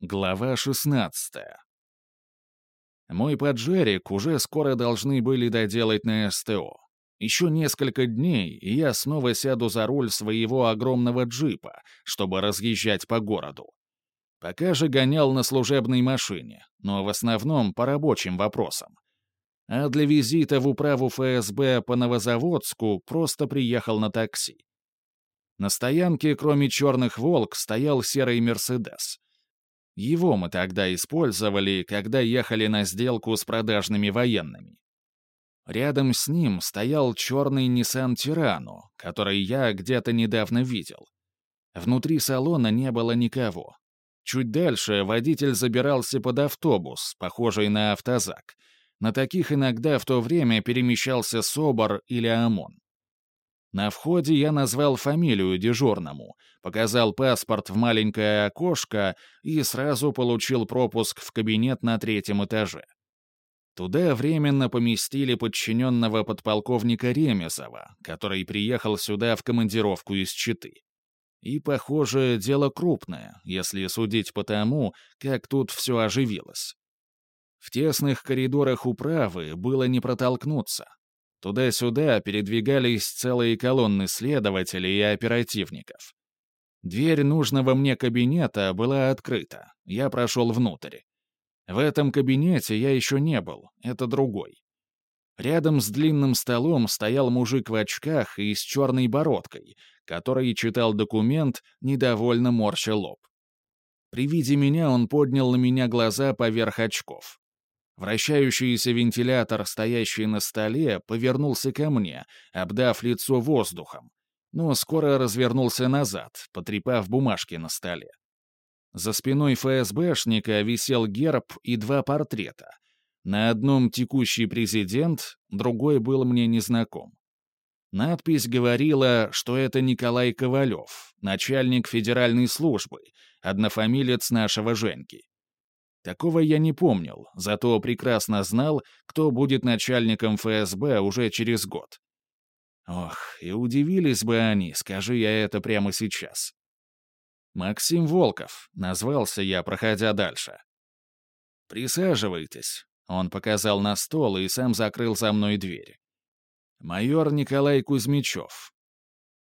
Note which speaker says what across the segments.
Speaker 1: Глава 16. Мой поджерик уже скоро должны были доделать на СТО. Еще несколько дней, и я снова сяду за руль своего огромного джипа, чтобы разъезжать по городу. Пока же гонял на служебной машине, но в основном по рабочим вопросам. А для визита в управу ФСБ по Новозаводску просто приехал на такси. На стоянке, кроме черных «Волк», стоял серый «Мерседес». Его мы тогда использовали, когда ехали на сделку с продажными военными. Рядом с ним стоял черный Nissan Тирану, который я где-то недавно видел. Внутри салона не было никого. Чуть дальше водитель забирался под автобус, похожий на автозак. На таких иногда в то время перемещался СОБР или ОМОН. На входе я назвал фамилию дежурному, показал паспорт в маленькое окошко и сразу получил пропуск в кабинет на третьем этаже. Туда временно поместили подчиненного подполковника Ремезова, который приехал сюда в командировку из Читы. И, похоже, дело крупное, если судить по тому, как тут все оживилось. В тесных коридорах управы было не протолкнуться. Туда-сюда передвигались целые колонны следователей и оперативников. Дверь нужного мне кабинета была открыта. Я прошел внутрь. В этом кабинете я еще не был, это другой. Рядом с длинным столом стоял мужик в очках и с черной бородкой, который читал документ, недовольно морща лоб. При виде меня он поднял на меня глаза поверх очков. Вращающийся вентилятор, стоящий на столе, повернулся ко мне, обдав лицо воздухом, но скоро развернулся назад, потрепав бумажки на столе. За спиной ФСБшника висел герб и два портрета. На одном текущий президент, другой был мне незнаком. Надпись говорила, что это Николай Ковалев, начальник федеральной службы, однофамилец нашего Женьки. Такого я не помнил, зато прекрасно знал, кто будет начальником ФСБ уже через год. Ох, и удивились бы они, скажи я это прямо сейчас. «Максим Волков», — назвался я, проходя дальше. «Присаживайтесь», — он показал на стол и сам закрыл за мной дверь. «Майор Николай Кузьмичев.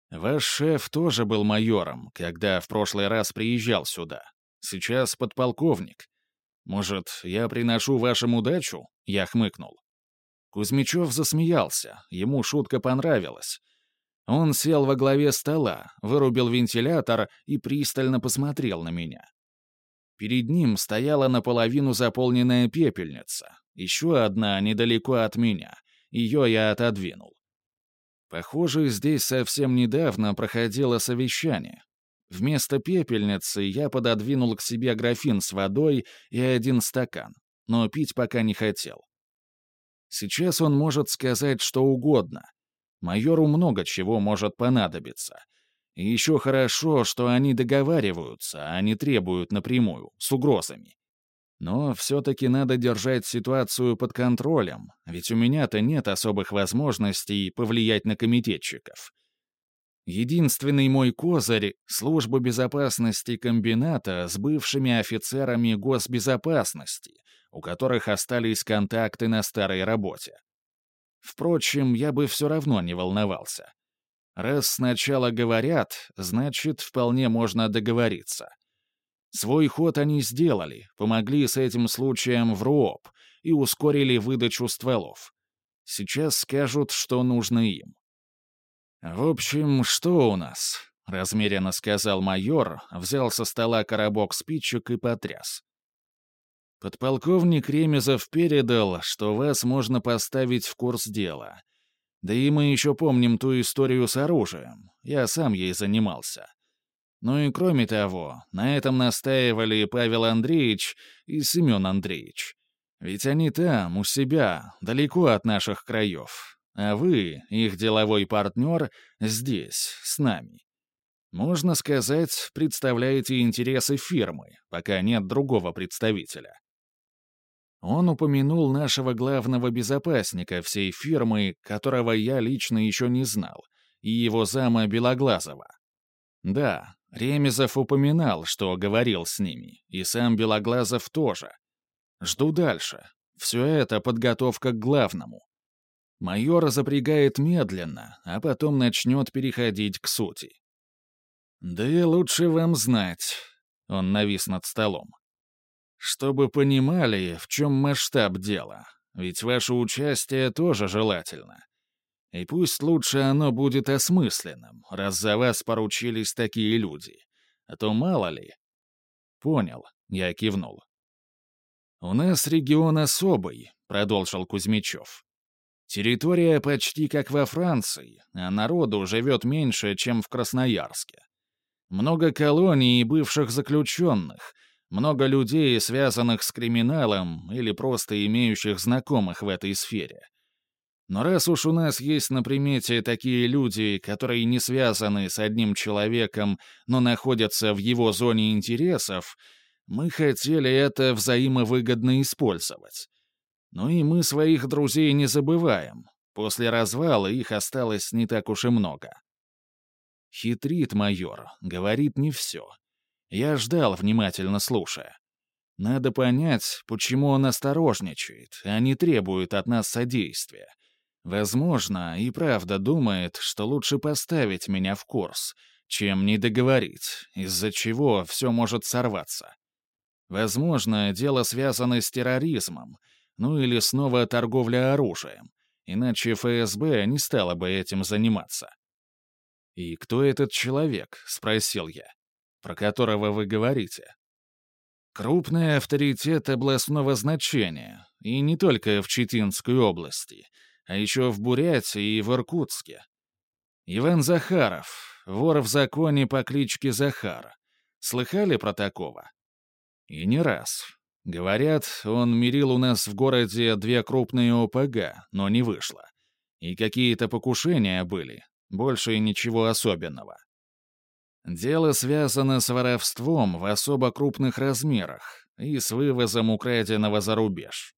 Speaker 1: Ваш шеф тоже был майором, когда в прошлый раз приезжал сюда. Сейчас подполковник. «Может, я приношу вашим удачу?» — я хмыкнул. Кузьмичев засмеялся, ему шутка понравилась. Он сел во главе стола, вырубил вентилятор и пристально посмотрел на меня. Перед ним стояла наполовину заполненная пепельница, еще одна недалеко от меня, ее я отодвинул. Похоже, здесь совсем недавно проходило совещание. Вместо пепельницы я пододвинул к себе графин с водой и один стакан, но пить пока не хотел. Сейчас он может сказать что угодно. Майору много чего может понадобиться. И еще хорошо, что они договариваются, а не требуют напрямую, с угрозами. Но все-таки надо держать ситуацию под контролем, ведь у меня-то нет особых возможностей повлиять на комитетчиков. Единственный мой козырь — служба безопасности комбината с бывшими офицерами госбезопасности, у которых остались контакты на старой работе. Впрочем, я бы все равно не волновался. Раз сначала говорят, значит, вполне можно договориться. Свой ход они сделали, помогли с этим случаем в РУОП и ускорили выдачу стволов. Сейчас скажут, что нужно им. «В общем, что у нас?» — размеренно сказал майор, взял со стола коробок спичек и потряс. «Подполковник Ремезов передал, что вас можно поставить в курс дела. Да и мы еще помним ту историю с оружием. Я сам ей занимался. Ну и кроме того, на этом настаивали Павел Андреевич и Семен Андреевич. Ведь они там, у себя, далеко от наших краев, а вы, их деловой партнер, здесь, с нами. Можно сказать, представляете интересы фирмы, пока нет другого представителя. Он упомянул нашего главного безопасника всей фирмы, которого я лично еще не знал, и его зама Белоглазова. Да, Ремезов упоминал, что говорил с ними, и сам Белоглазов тоже. Жду дальше. Все это подготовка к главному. Майор запрягает медленно, а потом начнет переходить к сути. «Да и лучше вам знать», — он навис над столом. «Чтобы понимали, в чем масштаб дела, ведь ваше участие тоже желательно. И пусть лучше оно будет осмысленным, раз за вас поручились такие люди. А то мало ли...» «Понял», — я кивнул. «У нас регион особый», — продолжил Кузьмичев. Территория почти как во Франции, а народу живет меньше, чем в Красноярске. Много колоний и бывших заключенных, много людей, связанных с криминалом или просто имеющих знакомых в этой сфере. Но раз уж у нас есть на примете такие люди, которые не связаны с одним человеком, но находятся в его зоне интересов, мы хотели это взаимовыгодно использовать. Ну и мы своих друзей не забываем. После развала их осталось не так уж и много. Хитрит майор, говорит не все. Я ждал, внимательно слушая. Надо понять, почему он осторожничает, а не требует от нас содействия. Возможно, и правда думает, что лучше поставить меня в курс, чем не договорить, из-за чего все может сорваться. Возможно, дело связано с терроризмом, ну или снова торговля оружием, иначе ФСБ не стала бы этим заниматься. «И кто этот человек?» — спросил я. «Про которого вы говорите?» «Крупный авторитет областного значения, и не только в Читинской области, а еще в Бурятии и в Иркутске. Иван Захаров, вор в законе по кличке Захар. Слыхали про такого?» «И не раз. Говорят, он мирил у нас в городе две крупные ОПГ, но не вышло. И какие-то покушения были, больше ничего особенного. Дело связано с воровством в особо крупных размерах и с вывозом украденного за рубеж.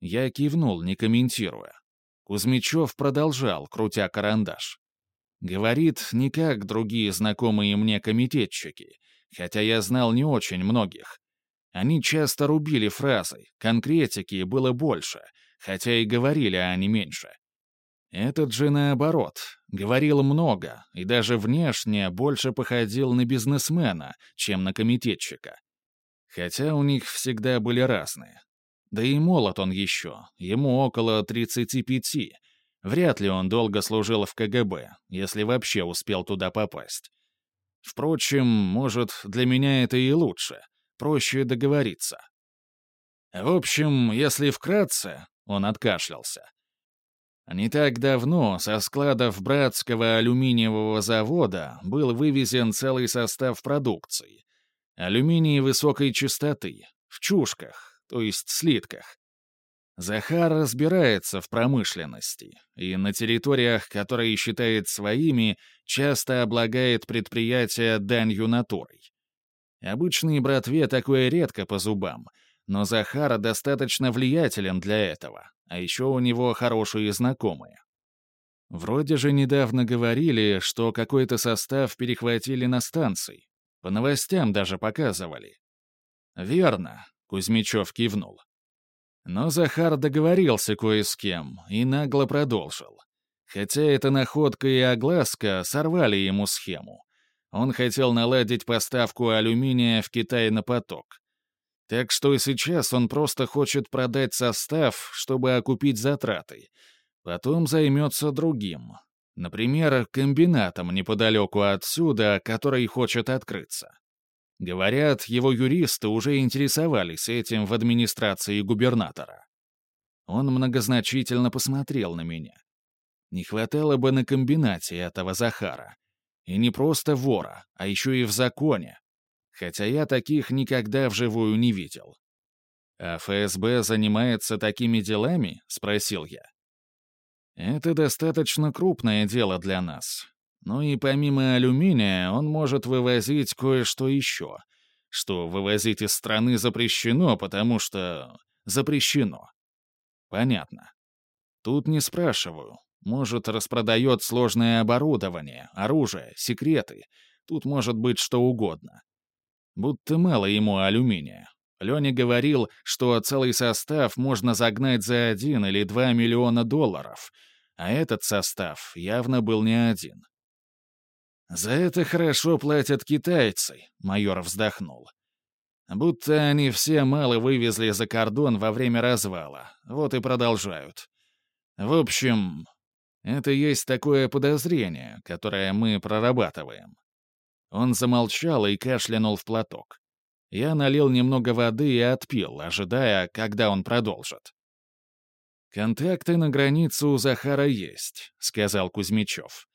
Speaker 1: Я кивнул, не комментируя. Кузьмичев продолжал, крутя карандаш. Говорит, не как другие знакомые мне комитетчики, хотя я знал не очень многих, они часто рубили фразы, конкретики было больше, хотя и говорили они меньше. Этот же наоборот, говорил много и даже внешне больше походил на бизнесмена, чем на комитетчика. Хотя у них всегда были разные. Да и молод он еще, ему около 35. Вряд ли он долго служил в КГБ, если вообще успел туда попасть. Впрочем, может, для меня это и лучше проще договориться. В общем, если вкратце, он откашлялся. Не так давно со складов братского алюминиевого завода был вывезен целый состав продукции. Алюминий высокой частоты, в чушках, то есть слитках. Захар разбирается в промышленности и на территориях, которые считает своими, часто облагает предприятия данью натурой. Обычной братве такое редко по зубам, но Захара достаточно влиятелен для этого, а еще у него хорошие знакомые. Вроде же недавно говорили, что какой-то состав перехватили на станции. По новостям даже показывали. «Верно», — Кузьмичев кивнул. Но Захар договорился кое с кем и нагло продолжил. Хотя эта находка и огласка сорвали ему схему. Он хотел наладить поставку алюминия в Китай на поток. Так что сейчас он просто хочет продать состав, чтобы окупить затраты. Потом займется другим. Например, комбинатом неподалеку отсюда, который хочет открыться. Говорят, его юристы уже интересовались этим в администрации губернатора. Он многозначительно посмотрел на меня. Не хватало бы на комбинате этого Захара. И не просто вора, а еще и в законе. Хотя я таких никогда вживую не видел. «А ФСБ занимается такими делами?» — спросил я. «Это достаточно крупное дело для нас. Ну и помимо алюминия он может вывозить кое-что еще, что вывозить из страны запрещено, потому что... запрещено. Понятно. Тут не спрашиваю, может, распродает сложное оборудование, оружие, секреты. Тут может быть что угодно. Будто мало ему алюминия. Леня говорил, что целый состав можно загнать за один или два миллиона долларов, а этот состав явно был не один. «За это хорошо платят китайцы», — майор вздохнул. «Будто они все мало вывезли за кордон во время развала, вот и продолжают. В общем, это есть такое подозрение, которое мы прорабатываем». Он замолчал и кашлянул в платок. Я налил немного воды и отпил, ожидая, когда он продолжит. «Контакты на границе у Захара есть», — сказал Кузьмичев.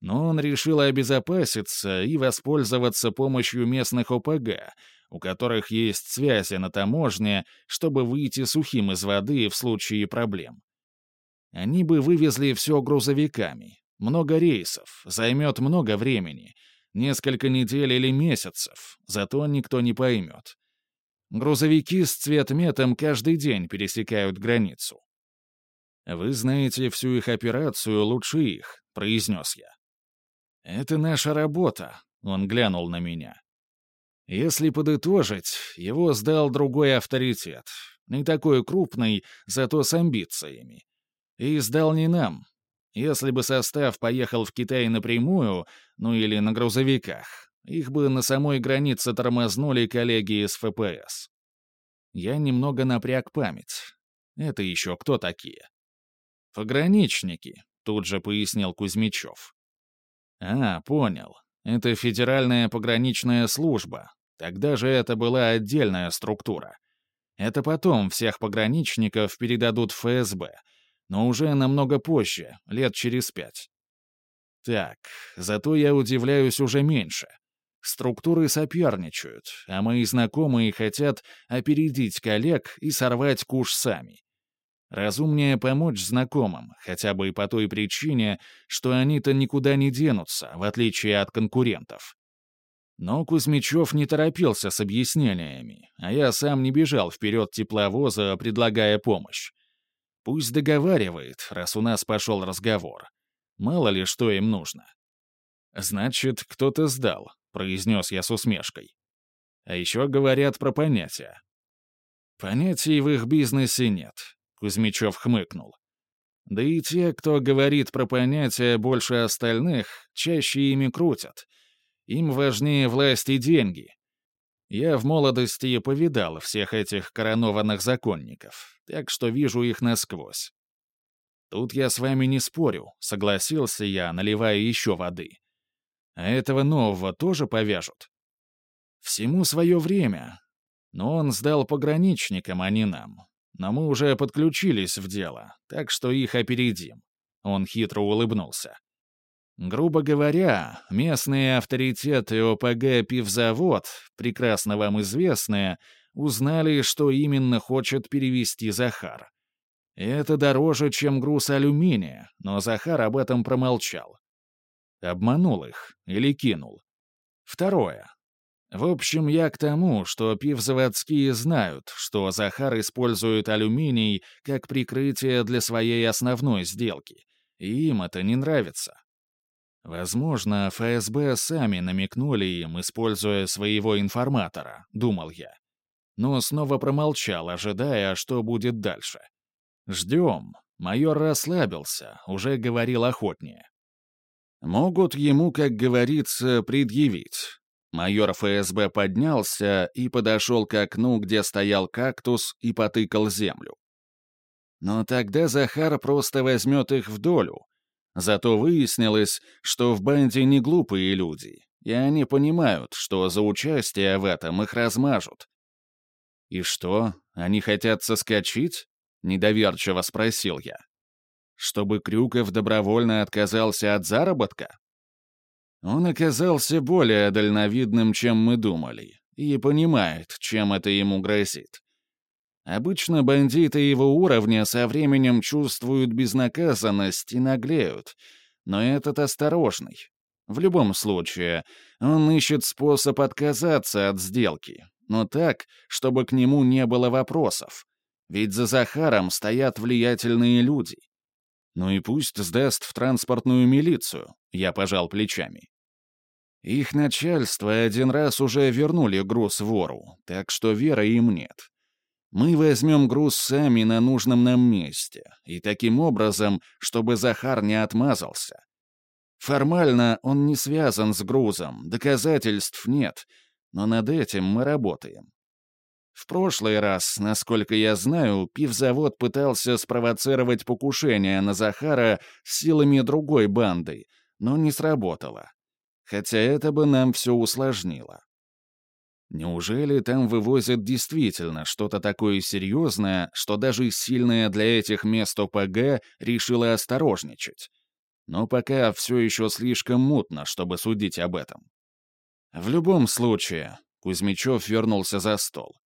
Speaker 1: Но он решил обезопаситься и воспользоваться помощью местных ОПГ, у которых есть связи на таможне, чтобы выйти сухим из воды в случае проблем. Они бы вывезли все грузовиками. Много рейсов, займет много времени — Несколько недель или месяцев, зато никто не поймет. Грузовики с цветметом каждый день пересекают границу. «Вы знаете всю их операцию лучше их», — произнес я. «Это наша работа», — он глянул на меня. Если подытожить, его сдал другой авторитет, не такой крупный, зато с амбициями. И сдал не нам, если бы состав поехал в Китай напрямую, ну или на грузовиках, их бы на самой границе тормознули коллеги из ФПС. Я немного напряг память. Это еще кто такие? «Пограничники», — тут же пояснил Кузьмичев. «А, понял. Это Федеральная пограничная служба. Тогда же это была отдельная структура. Это потом всех пограничников передадут в ФСБ, но уже намного позже, лет через пять. Так, зато я удивляюсь уже меньше. Структуры соперничают, а мои знакомые хотят опередить коллег и сорвать куш сами. Разумнее помочь знакомым, хотя бы по той причине, что они-то никуда не денутся, в отличие от конкурентов. Но Кузьмичев не торопился с объяснениями, а я сам не бежал вперед тепловоза, предлагая помощь. Пусть договаривает, раз у нас пошел разговор. Мало ли, что им нужно. «Значит, кто-то сдал», — произнес я с усмешкой. А еще говорят про понятия. «Понятий в их бизнесе нет», — Кузьмичев хмыкнул. «Да и те, кто говорит про понятия больше остальных, чаще ими крутят. Им важнее власть и деньги, я в молодости повидал всех этих коронованных законников, так что вижу их насквозь. Тут я с вами не спорю, согласился я, наливая еще воды. А этого нового тоже повяжут? Всему свое время. Но он сдал пограничникам, а не нам. Но мы уже подключились в дело, так что их опередим. Он хитро улыбнулся. Грубо говоря, местные авторитеты ОПГ «Пивзавод», прекрасно вам известные, узнали, что именно хочет перевести Захар. Это дороже, чем груз алюминия, но Захар об этом промолчал. Обманул их или кинул. Второе. В общем, я к тому, что пивзаводские знают, что Захар использует алюминий как прикрытие для своей основной сделки, и им это не нравится. Возможно, ФСБ сами намекнули им, используя своего информатора, думал я. Но снова промолчал, ожидая, что будет дальше. Ждем. Майор расслабился, уже говорил охотнее. Могут ему, как говорится, предъявить. Майор ФСБ поднялся и подошел к окну, где стоял кактус, и потыкал землю. Но тогда Захар просто возьмет их в долю, Зато выяснилось, что в банде не глупые люди, и они понимают, что за участие в этом их размажут. «И что, они хотят соскочить?» — недоверчиво спросил я. «Чтобы Крюков добровольно отказался от заработка?» Он оказался более дальновидным, чем мы думали, и понимает, чем это ему грозит. Обычно бандиты его уровня со временем чувствуют безнаказанность и наглеют, но этот осторожный. В любом случае, он ищет способ отказаться от сделки, но так, чтобы к нему не было вопросов. Ведь за Захаром стоят влиятельные люди. Ну и пусть сдаст в транспортную милицию, я пожал плечами. Их начальство один раз уже вернули груз вору, так что веры им нет. Мы возьмем груз сами на нужном нам месте, и таким образом, чтобы Захар не отмазался. Формально он не связан с грузом, доказательств нет, но над этим мы работаем. В прошлый раз, насколько я знаю, пивзавод пытался спровоцировать покушение на Захара силами другой банды, но не сработало. Хотя это бы нам все усложнило. Неужели там вывозят действительно что-то такое серьезное, что даже сильная для этих мест ОПГ решила осторожничать? Но пока все еще слишком мутно, чтобы судить об этом. В любом случае, Кузьмичев вернулся за стол.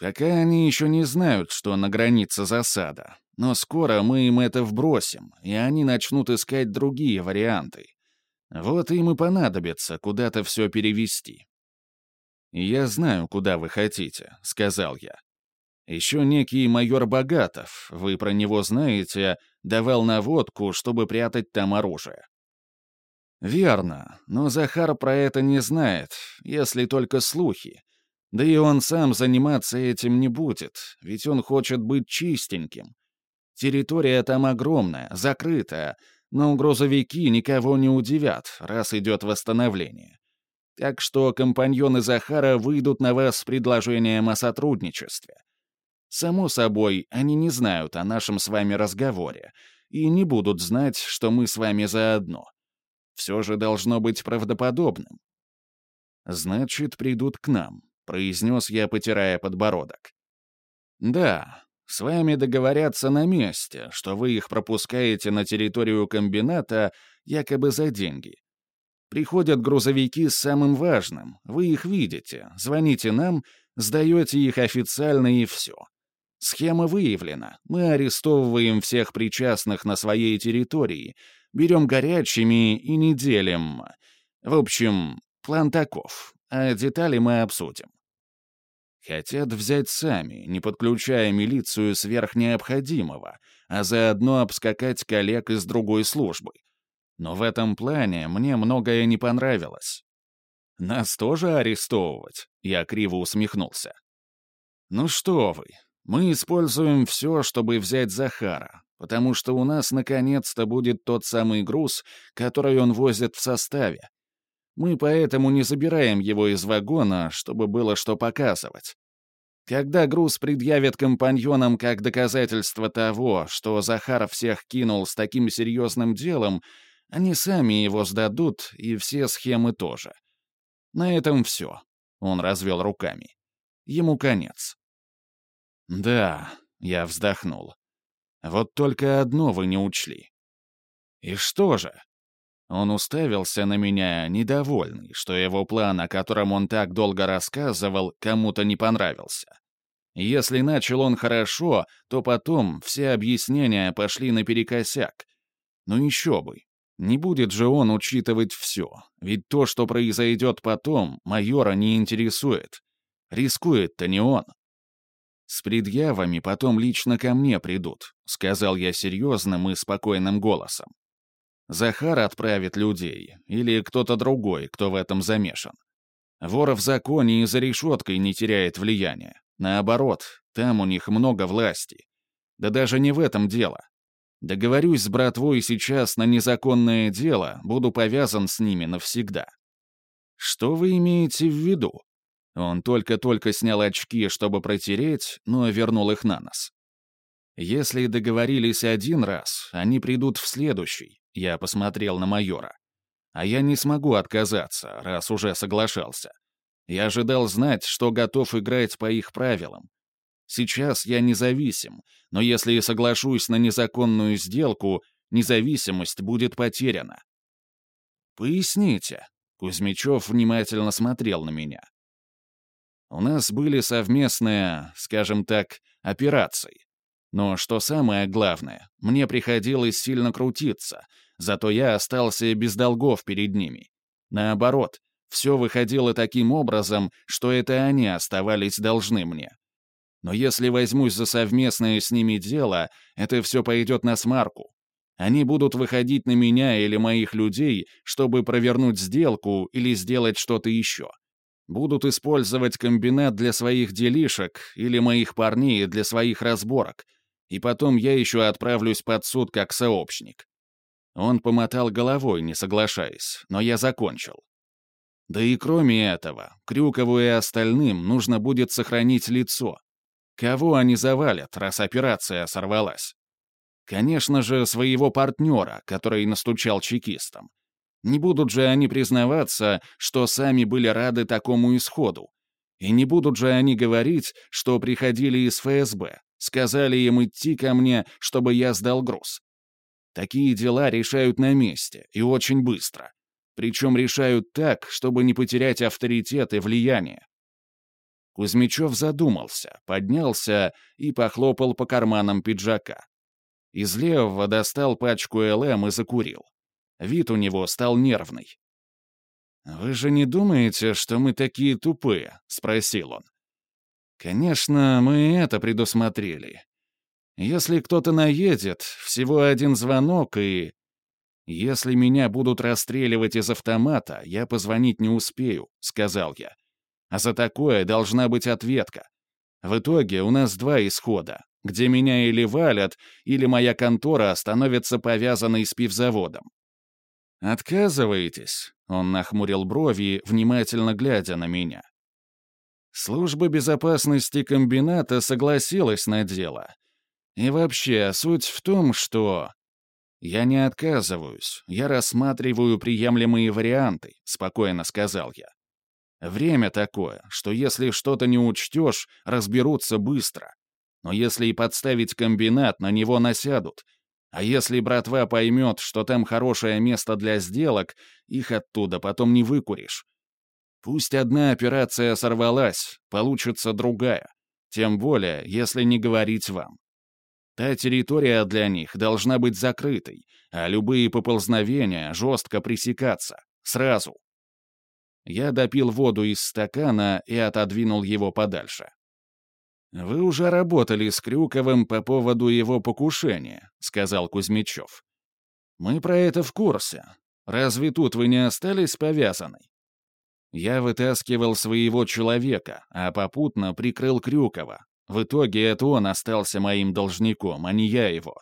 Speaker 1: Пока они еще не знают, что на границе засада, но скоро мы им это вбросим, и они начнут искать другие варианты. Вот им и понадобится куда-то все перевести. «Я знаю, куда вы хотите», — сказал я. «Еще некий майор Богатов, вы про него знаете, давал наводку, чтобы прятать там оружие». «Верно, но Захар про это не знает, если только слухи. Да и он сам заниматься этим не будет, ведь он хочет быть чистеньким. Территория там огромная, закрытая, но грузовики никого не удивят, раз идет восстановление. Так что компаньоны Захара выйдут на вас с предложением о сотрудничестве. Само собой, они не знают о нашем с вами разговоре и не будут знать, что мы с вами заодно. Все же должно быть правдоподобным. Значит, придут к нам, произнес я, потирая подбородок. Да, с вами договорятся на месте, что вы их пропускаете на территорию комбината якобы за деньги. Приходят грузовики с самым важным, вы их видите, звоните нам, сдаете их официально и все. Схема выявлена, мы арестовываем всех причастных на своей территории, берем горячими и не делим. В общем, план таков, а детали мы обсудим. Хотят взять сами, не подключая милицию сверх необходимого, а заодно обскакать коллег из другой службы. Но в этом плане мне многое не понравилось. Нас тоже арестовывать? Я криво усмехнулся. Ну что вы, мы используем все, чтобы взять Захара, потому что у нас наконец-то будет тот самый груз, который он возит в составе. Мы поэтому не забираем его из вагона, чтобы было что показывать. Когда груз предъявят компаньонам как доказательство того, что Захар всех кинул с таким серьезным делом, они сами его сдадут, и все схемы тоже. На этом все. Он развел руками. Ему конец. Да, я вздохнул. Вот только одно вы не учли. И что же? Он уставился на меня, недовольный, что его план, о котором он так долго рассказывал, кому-то не понравился. Если начал он хорошо, то потом все объяснения пошли наперекосяк. Ну еще бы, не будет же он учитывать все, ведь то, что произойдет потом, майора не интересует. Рискует-то не он. «С предъявами потом лично ко мне придут», — сказал я серьезным и спокойным голосом. «Захар отправит людей, или кто-то другой, кто в этом замешан. Вор в законе и за решеткой не теряет влияния. Наоборот, там у них много власти. Да даже не в этом дело. Договорюсь с братвой сейчас на незаконное дело, буду повязан с ними навсегда. Что вы имеете в виду? Он только-только снял очки, чтобы протереть, но вернул их на нос. Если договорились один раз, они придут в следующий, я посмотрел на майора. А я не смогу отказаться, раз уже соглашался. Я ожидал знать, что готов играть по их правилам. Сейчас я независим, но если соглашусь на незаконную сделку, независимость будет потеряна. Поясните. Кузьмичев внимательно смотрел на меня. У нас были совместные, скажем так, операции. Но что самое главное, мне приходилось сильно крутиться, зато я остался без долгов перед ними. Наоборот, все выходило таким образом, что это они оставались должны мне. Но если возьмусь за совместное с ними дело, это все пойдет на смарку. Они будут выходить на меня или моих людей, чтобы провернуть сделку или сделать что-то еще. Будут использовать комбинат для своих делишек или моих парней для своих разборок. И потом я еще отправлюсь под суд как сообщник. Он помотал головой, не соглашаясь, но я закончил. Да и кроме этого, Крюкову и остальным нужно будет сохранить лицо. Кого они завалят, раз операция сорвалась? Конечно же, своего партнера, который настучал чекистам. Не будут же они признаваться, что сами были рады такому исходу. И не будут же они говорить, что приходили из ФСБ, сказали им идти ко мне, чтобы я сдал груз. Такие дела решают на месте и очень быстро. Причем решают так, чтобы не потерять авторитет и влияние. Кузьмичев задумался, поднялся и похлопал по карманам пиджака. Из левого достал пачку ЛМ и закурил. Вид у него стал нервный. «Вы же не думаете, что мы такие тупые?» — спросил он. «Конечно, мы это предусмотрели. Если кто-то наедет, всего один звонок и... Если меня будут расстреливать из автомата, я позвонить не успею», — сказал я. «А за такое должна быть ответка. В итоге у нас два исхода, где меня или валят, или моя контора становится повязанной с пивзаводом». «Отказываетесь?» — он нахмурил брови, внимательно глядя на меня. Служба безопасности комбината согласилась на дело, и вообще, суть в том, что... «Я не отказываюсь, я рассматриваю приемлемые варианты», — спокойно сказал я. «Время такое, что если что-то не учтешь, разберутся быстро. Но если и подставить комбинат, на него насядут. А если братва поймет, что там хорошее место для сделок, их оттуда потом не выкуришь. Пусть одна операция сорвалась, получится другая. Тем более, если не говорить вам. Та территория для них должна быть закрытой, а любые поползновения жестко пресекаться. Сразу. Я допил воду из стакана и отодвинул его подальше. «Вы уже работали с Крюковым по поводу его покушения», — сказал Кузьмичев. «Мы про это в курсе. Разве тут вы не остались повязанной?» Я вытаскивал своего человека, а попутно прикрыл Крюкова, в итоге это он остался моим должником, а не я его.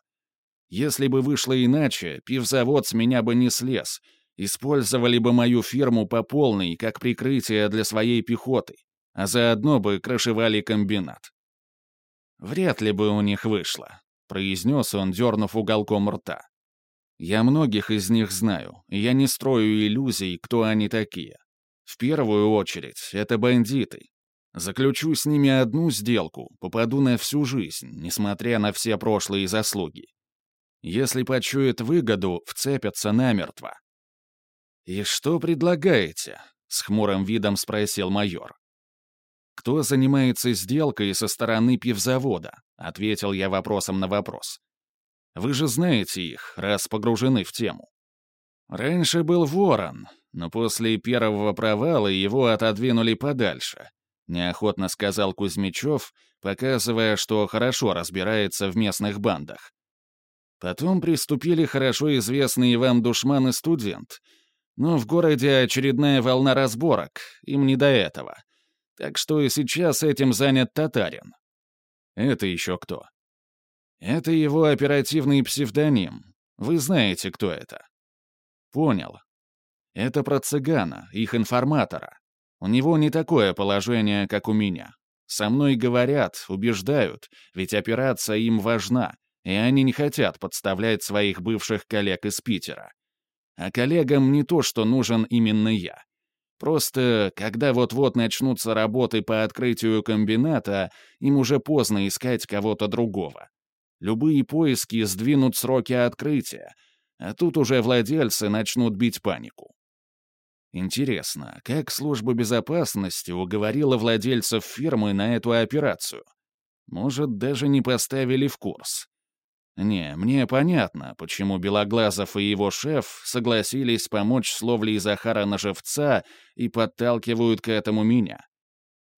Speaker 1: Если бы вышло иначе, пивзавод с меня бы не слез. Использовали бы мою фирму по полной, как прикрытие для своей пехоты, а заодно бы крышевали комбинат. Вряд ли бы у них вышло, произнес он, дернув уголком рта. Я многих из них знаю, и я не строю иллюзий, кто они такие. В первую очередь, это бандиты, Заключу с ними одну сделку, попаду на всю жизнь, несмотря на все прошлые заслуги. Если почуют выгоду, вцепятся намертво. «И что предлагаете?» — с хмурым видом спросил майор. «Кто занимается сделкой со стороны пивзавода?» — ответил я вопросом на вопрос. «Вы же знаете их, раз погружены в тему». Раньше был ворон, но после первого провала его отодвинули подальше, — неохотно сказал Кузьмичев, показывая, что хорошо разбирается в местных бандах. Потом приступили хорошо известные вам душман и студент. Но в городе очередная волна разборок, им не до этого. Так что и сейчас этим занят татарин. Это еще кто? Это его оперативный псевдоним. Вы знаете, кто это. Понял. Это про цыгана, их информатора. У него не такое положение, как у меня. Со мной говорят, убеждают, ведь операция им важна, и они не хотят подставлять своих бывших коллег из Питера. А коллегам не то, что нужен именно я. Просто, когда вот-вот начнутся работы по открытию комбината, им уже поздно искать кого-то другого. Любые поиски сдвинут сроки открытия, а тут уже владельцы начнут бить панику. Интересно, как служба безопасности уговорила владельцев фирмы на эту операцию? Может, даже не поставили в курс. Не, мне понятно, почему Белоглазов и его шеф согласились помочь с ловлей Захара на живца и подталкивают к этому меня.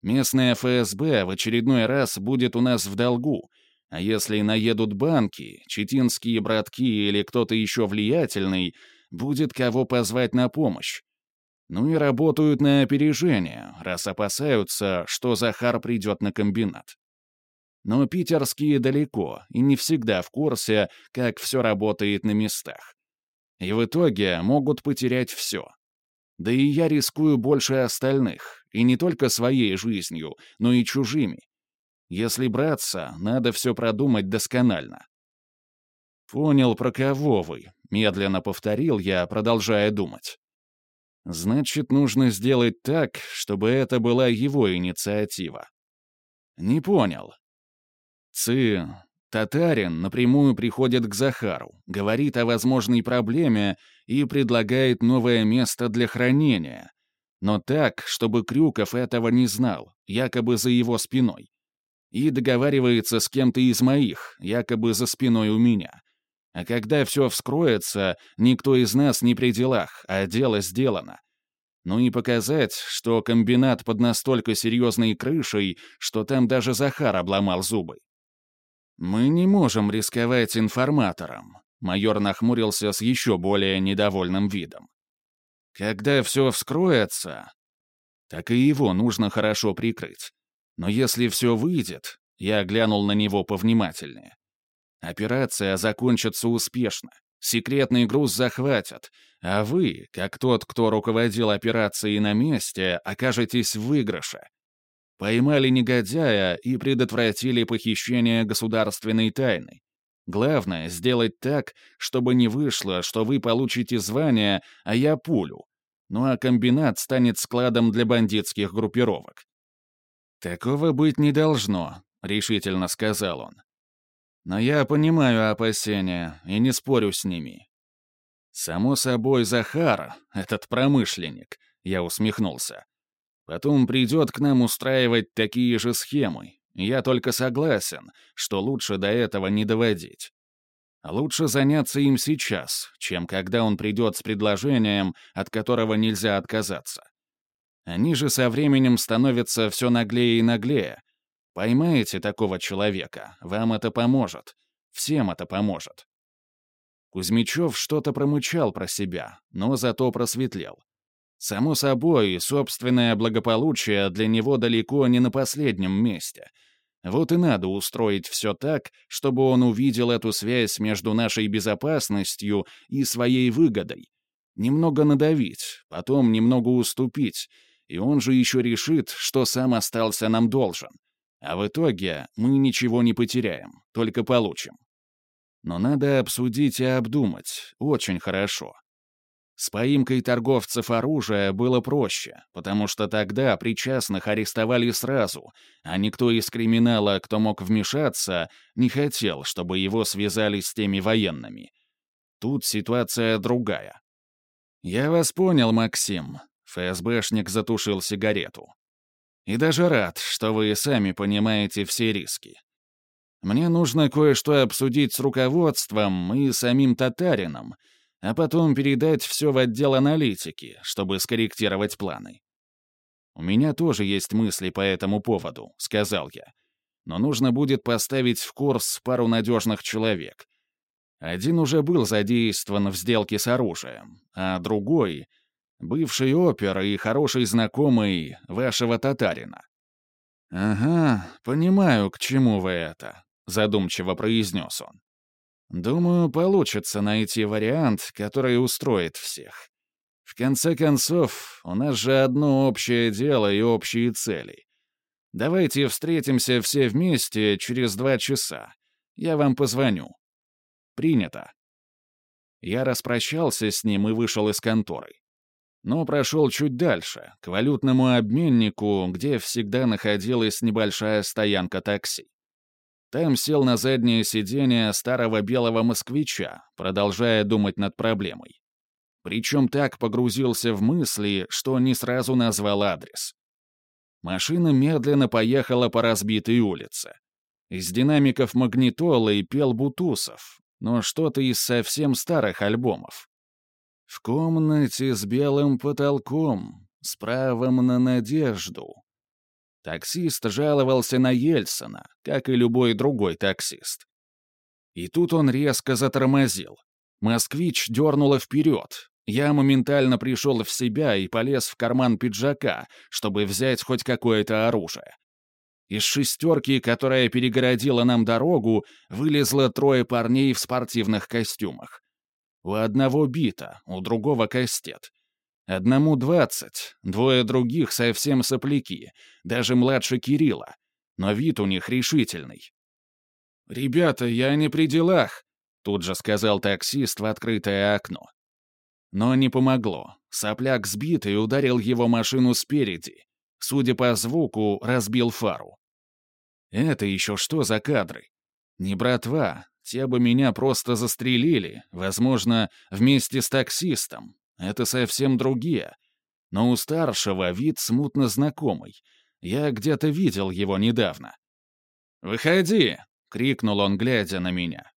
Speaker 1: Местная ФСБ в очередной раз будет у нас в долгу, А если наедут банки, читинские братки или кто-то еще влиятельный, будет кого позвать на помощь. Ну и работают на опережение, раз опасаются, что Захар придет на комбинат. Но питерские далеко и не всегда в курсе, как все работает на местах. И в итоге могут потерять все. Да и я рискую больше остальных, и не только своей жизнью, но и чужими. Если браться, надо все продумать досконально. «Понял, про кого вы», — медленно повторил я, продолжая думать. «Значит, нужно сделать так, чтобы это была его инициатива». «Не понял». «Ци, татарин напрямую приходит к Захару, говорит о возможной проблеме и предлагает новое место для хранения, но так, чтобы Крюков этого не знал, якобы за его спиной и договаривается с кем-то из моих, якобы за спиной у меня. А когда все вскроется, никто из нас не при делах, а дело сделано. Ну и показать, что комбинат под настолько серьезной крышей, что там даже Захар обломал зубы. «Мы не можем рисковать информатором», — майор нахмурился с еще более недовольным видом. «Когда все вскроется, так и его нужно хорошо прикрыть. Но если все выйдет, я глянул на него повнимательнее. Операция закончится успешно. Секретный груз захватят, а вы, как тот, кто руководил операцией на месте, окажетесь в выигрыше. Поймали негодяя и предотвратили похищение государственной тайны. Главное — сделать так, чтобы не вышло, что вы получите звание, а я пулю. Ну а комбинат станет складом для бандитских группировок. «Такого быть не должно», — решительно сказал он. «Но я понимаю опасения и не спорю с ними». «Само собой, Захар, этот промышленник», — я усмехнулся. «Потом придет к нам устраивать такие же схемы. Я только согласен, что лучше до этого не доводить. Лучше заняться им сейчас, чем когда он придет с предложением, от которого нельзя отказаться. Они же со временем становятся все наглее и наглее. Поймаете такого человека, вам это поможет. Всем это поможет. Кузьмичев что-то промычал про себя, но зато просветлел. Само собой, собственное благополучие для него далеко не на последнем месте. Вот и надо устроить все так, чтобы он увидел эту связь между нашей безопасностью и своей выгодой. Немного надавить, потом немного уступить — и он же еще решит, что сам остался нам должен. А в итоге мы ничего не потеряем, только получим. Но надо обсудить и обдумать, очень хорошо. С поимкой торговцев оружия было проще, потому что тогда причастных арестовали сразу, а никто из криминала, кто мог вмешаться, не хотел, чтобы его связали с теми военными. Тут ситуация другая. «Я вас понял, Максим. ФСБшник затушил сигарету. «И даже рад, что вы сами понимаете все риски. Мне нужно кое-что обсудить с руководством и самим татарином, а потом передать все в отдел аналитики, чтобы скорректировать планы. «У меня тоже есть мысли по этому поводу», — сказал я. «Но нужно будет поставить в курс пару надежных человек. Один уже был задействован в сделке с оружием, а другой бывший опер и хороший знакомый вашего татарина». «Ага, понимаю, к чему вы это», — задумчиво произнес он. «Думаю, получится найти вариант, который устроит всех. В конце концов, у нас же одно общее дело и общие цели. Давайте встретимся все вместе через два часа. Я вам позвоню». «Принято». Я распрощался с ним и вышел из конторы но прошел чуть дальше, к валютному обменнику, где всегда находилась небольшая стоянка такси. Там сел на заднее сиденье старого белого москвича, продолжая думать над проблемой. Причем так погрузился в мысли, что не сразу назвал адрес. Машина медленно поехала по разбитой улице. Из динамиков магнитолы пел Бутусов, но что-то из совсем старых альбомов. В комнате с белым потолком, с правом на надежду. Таксист жаловался на Ельсона, как и любой другой таксист. И тут он резко затормозил. Москвич дернула вперед. Я моментально пришел в себя и полез в карман пиджака, чтобы взять хоть какое-то оружие. Из шестерки, которая перегородила нам дорогу, вылезло трое парней в спортивных костюмах. У одного бита, у другого кастет. Одному двадцать, двое других совсем сопляки, даже младше Кирилла, но вид у них решительный. «Ребята, я не при делах», — тут же сказал таксист в открытое окно. Но не помогло. Сопляк сбит и ударил его машину спереди. Судя по звуку, разбил фару. Это еще что за кадры? Не братва, те бы меня просто застрелили, возможно, вместе с таксистом. Это совсем другие. Но у старшего вид смутно знакомый. Я где-то видел его недавно. «Выходи!» — крикнул он, глядя на меня.